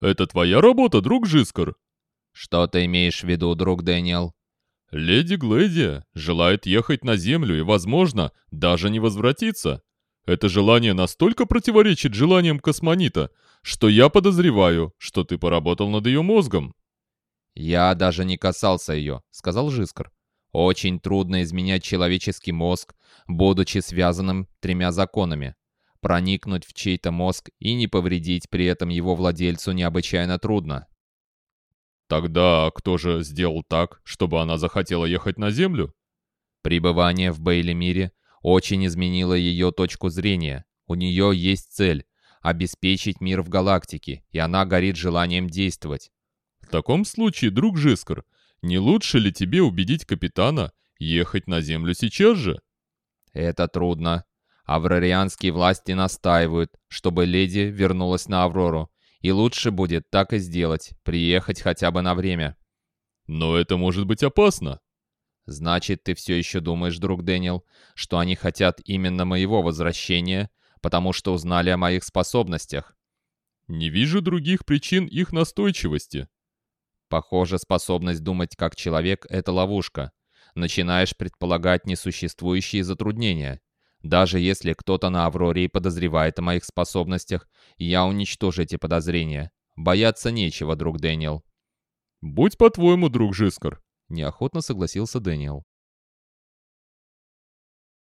Это твоя работа, друг Жискар?» «Что ты имеешь в виду, друг Дэниел?» «Леди Глэдия желает ехать на Землю и, возможно, даже не возвратиться. Это желание настолько противоречит желаниям космонита, что я подозреваю, что ты поработал над ее мозгом». «Я даже не касался ее», — сказал Жискар. «Очень трудно изменять человеческий мозг, будучи связанным тремя законами. Проникнуть в чей-то мозг и не повредить при этом его владельцу необычайно трудно. Тогда кто же сделал так, чтобы она захотела ехать на Землю? Пребывание в Бейли-мире очень изменило ее точку зрения. У нее есть цель — обеспечить мир в галактике, и она горит желанием действовать. В таком случае, друг Жискар, не лучше ли тебе убедить капитана ехать на Землю сейчас же? Это трудно. Аврарианские власти настаивают, чтобы леди вернулась на Аврору, и лучше будет так и сделать, приехать хотя бы на время. Но это может быть опасно. Значит, ты все еще думаешь, друг Дэниел, что они хотят именно моего возвращения, потому что узнали о моих способностях? Не вижу других причин их настойчивости. Похоже, способность думать как человек — это ловушка. Начинаешь предполагать несуществующие затруднения. Даже если кто-то на Авроре подозревает о моих способностях, я уничтожу эти подозрения. Бояться нечего, друг Дэниел». «Будь по-твоему, друг Жискар», — неохотно согласился Дэниел.